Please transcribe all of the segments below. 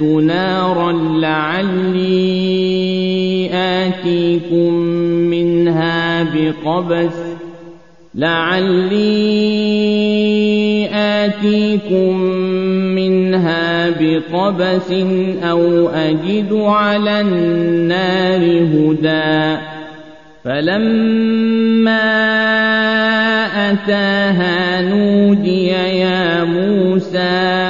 آنست نارا لعلي آتيكم منها بقبس لعلي آتيكم منها بقبس أو أجد على النار هدى. فلما أتاها نودي يا موسى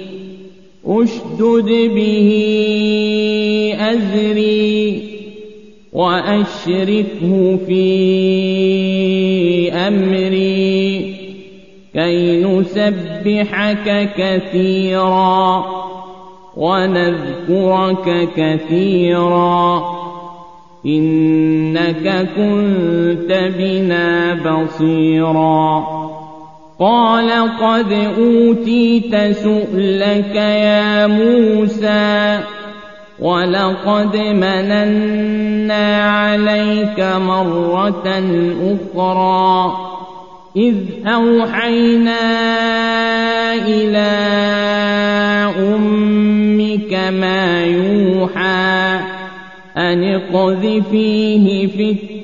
أشدد به أزري وأشركه في أمري كي نسبحك كثيرا ونذكرك كثيرا إنك كنت بنا بصيرا قال قد أوتيت سؤلك يا موسى ولقد مننا عليك مرة أخرى إذ أوحينا إلى أمك ما يوحى أن اقذفيه في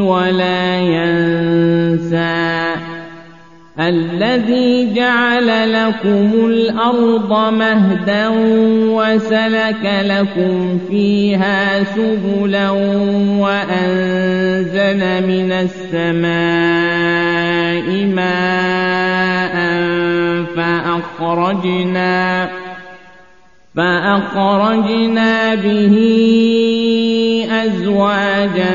ولا ينسى. الذي جعل لكم الأرض مهدا وسلك لكم فيها سبلا وأنزل من السماء ماء فأخرجنا فأخرجنا به أزواجا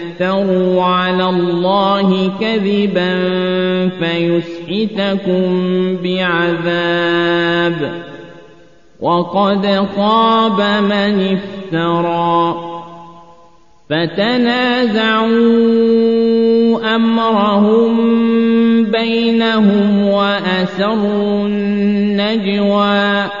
تفتروا على الله كذبا فيسحتكم بعذاب وقد خاب من افترى فتنازعوا أمرهم بينهم وأسروا النجوى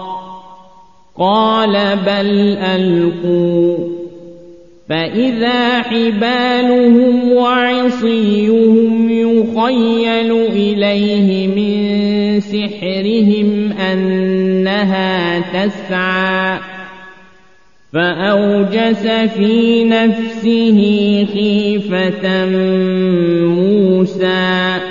قال بل ألقوا. فإذا حبالهم وعصيهم يخيل إليه من سحرهم أنها تسعى. فأوجس في نفسه خيفة موسى.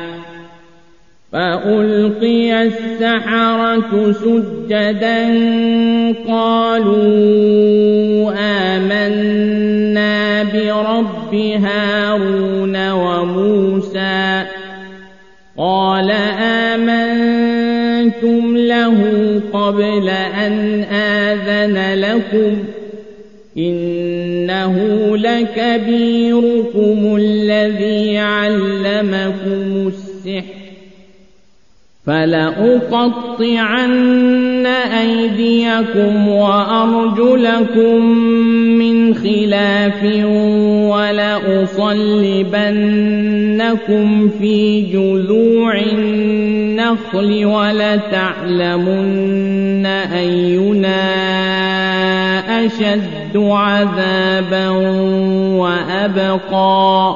فألقي السحرة سجدا قالوا آمنا برب هارون وموسى قال آمنتم له قبل أن آذن لكم إنه لكبيركم الذي علمكم فلأقطعن أيديكم وأرجلكم من خلاف ولأصلبنكم في جذوع النخل ولتعلمن أينا أشد عذابا وأبقى.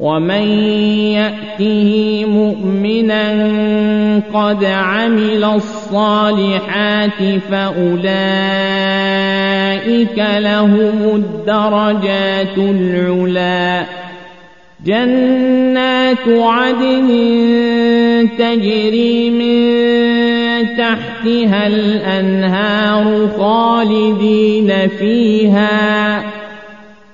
ومن يأته مؤمنا قد عمل الصالحات فأولئك لهم الدرجات العلا جنات عدن تجري من تحتها الأنهار خالدين فيها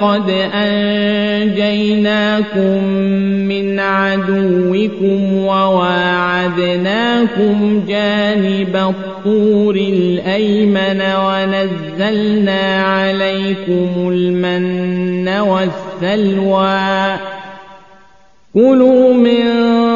قد أنجيناكم من عدوكم وواعدناكم جانب الطور الأيمن ونزلنا عليكم المن والسلوى. كلوا من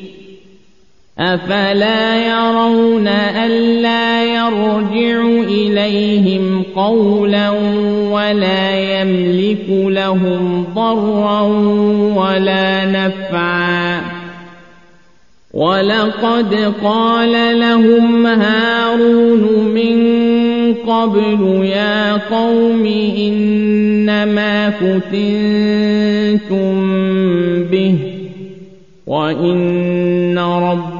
أفلا يرون ألا يرجع إليهم قولا ولا يملك لهم ضرا ولا نفعا. ولقد قال لهم هارون من قبل يا قوم إنما فتنتم به وإن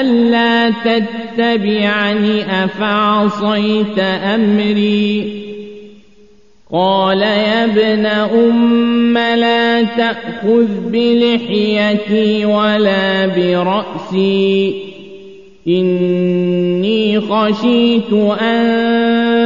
ألا تتبعني أفعصيت أمري قال يا ابن أم لا تأخذ بلحيتي ولا برأسي إني خشيت أن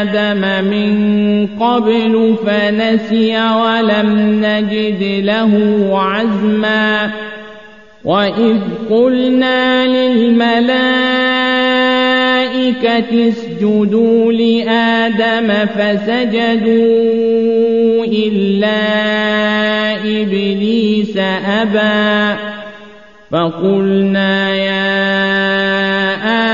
آدم من قبل فنسي ولم نجد له عزما وإذ قلنا للملائكة اسجدوا لآدم فسجدوا إلا إبليس أبى فقلنا يا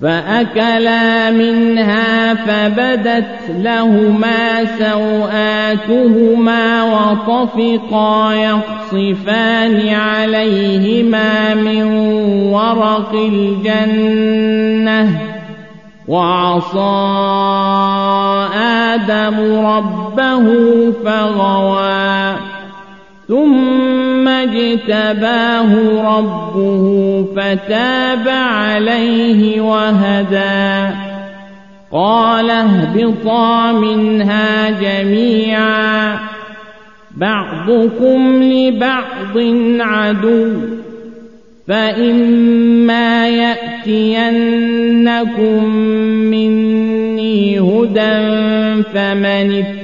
فأكلا منها فبدت لهما سوآتهما وطفقا يخصفان عليهما من ورق الجنة وعصى آدم ربه فغوى ثم اجتباه ربه فتاب عليه وهدى. قال اهبطا منها جميعا. بعضكم لبعض عدو. فإما يأتينكم مني هدى فمن اتبع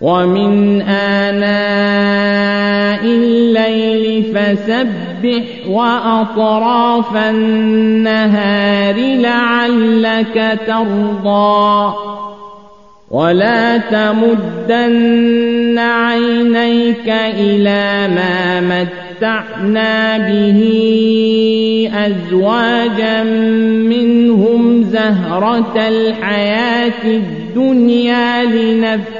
ومن آناء الليل فسبح وأطراف النهار لعلك ترضى ولا تمدن عينيك إلى ما متعنا به أزواجا منهم زهرة الحياة الدنيا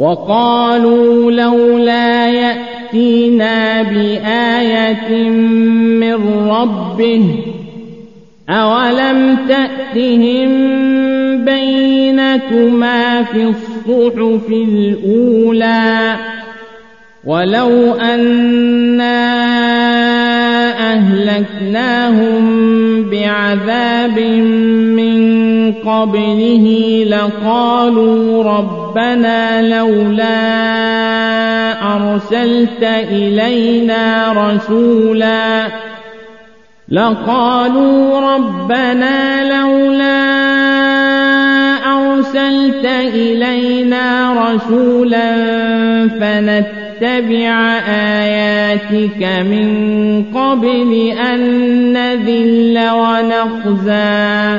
وقالوا لولا يأتينا بآية من ربه أولم تأتهم بينة ما في الصحف الأولى ولو أنا أهلكناهم بعذاب من قبله لقالوا ربنا لولا أرسلت إلينا رسولاً لقالوا ربنا لولا أرسلت إلينا رسولا فنتبع آياتك من قبل أن نذل ونخزى